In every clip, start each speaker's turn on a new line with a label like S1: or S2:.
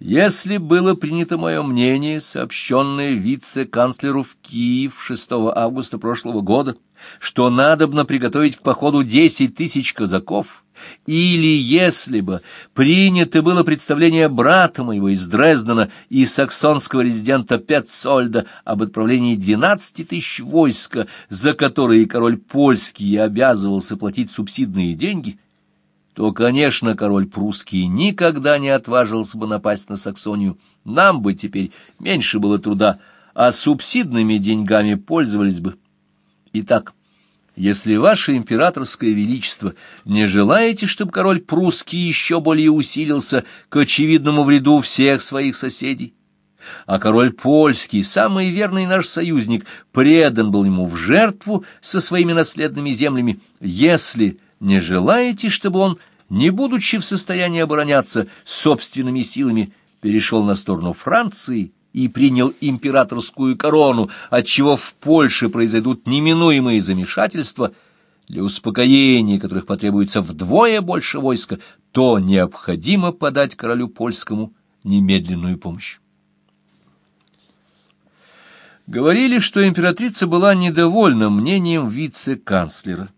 S1: Если было принято мое мнение, сообщенное вице-канцлеру в Киев 6 августа прошлого года, что надобно приготовить к походу десять тысяч казаков, или если бы принято было представление брата моего из Дрездена и саксонского резидента Петцольда об отправлении двенадцати тысяч войска, за которые король польский обязывался платить субсидные деньги, то, конечно, король прусский никогда не отважился бы напасть на Саксонию. Нам бы теперь меньше было труда, а субсидными деньгами пользовались бы. Итак, если ваше императорское величество не желаете, чтобы король прусский еще более усилился к очевидному вреду всех своих соседей, а король польский, самый верный наш союзник, предан был ему в жертву со своими наследными землями, если не желаете, чтобы он не будучи в состоянии обороняться собственными силами, перешел на сторону Франции и принял императорскую корону, отчего в Польше произойдут неминуемые замешательства, для успокоения которых потребуется вдвое больше войска, то необходимо подать королю польскому немедленную помощь. Говорили, что императрица была недовольна мнением вице-канцлера.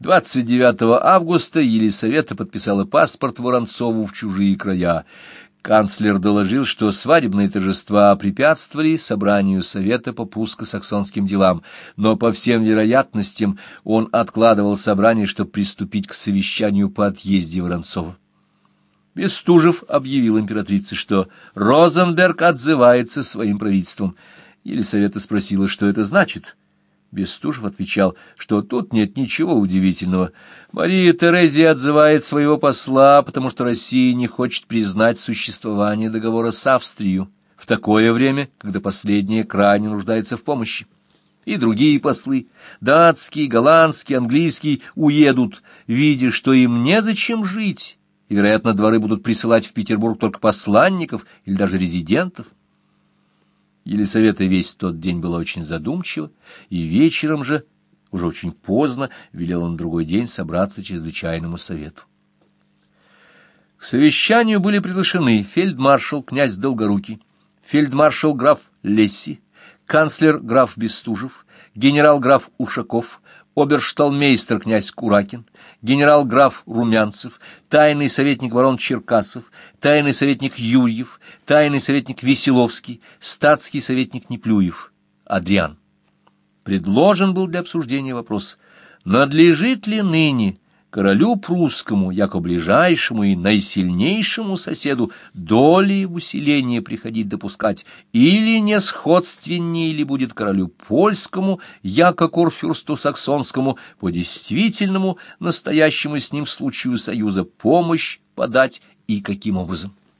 S1: 29 августа Елисавета подписала паспорт Воронцову в чужие края. Канцлер доложил, что свадебные торжества препятствовали собранию Совета по пуско-саксонским делам, но по всем вероятностям он откладывал собрание, чтобы приступить к совещанию по отъезде Воронцова. Бестужев объявил императрице, что Розенберг отзывается своим правительством. Елисавета спросила, что это значит — Бестужев отвечал, что тут нет ничего удивительного. Мария Терезия отзывает своего посла, потому что Россия не хочет признать существование договора с Австрией в такое время, когда последняя крайне нуждается в помощи. И другие послы, датский, голландский, английский, уедут, видя, что им незачем жить, и, вероятно, дворы будут присылать в Петербург только посланников или даже резидентов. Елисавета весь тот день была очень задумчива, и вечером же, уже очень поздно, велела на другой день собраться чрезвычайному совету. К совещанию были приглашены фельдмаршал князь Долгорукий, фельдмаршал граф Лесси, канцлер граф Бестужев, генерал-граф Ушаков, обершталмейстер князь Куракин, генерал-граф Румянцев, тайный советник барон Черкасов, тайный советник Юрьев, тайный советник Веселовский, статский советник Неплюев, Адриан. Предложен был для обсуждения вопрос, надлежит ли ныне королю прусскому, яко ближайшему и наисильнейшему соседу, доли в усиление приходить допускать, или не сходственнее ли будет королю польскому, яко курфюрсту саксонскому, по действительному, настоящему с ним случаю союза помощь подать и каким образом.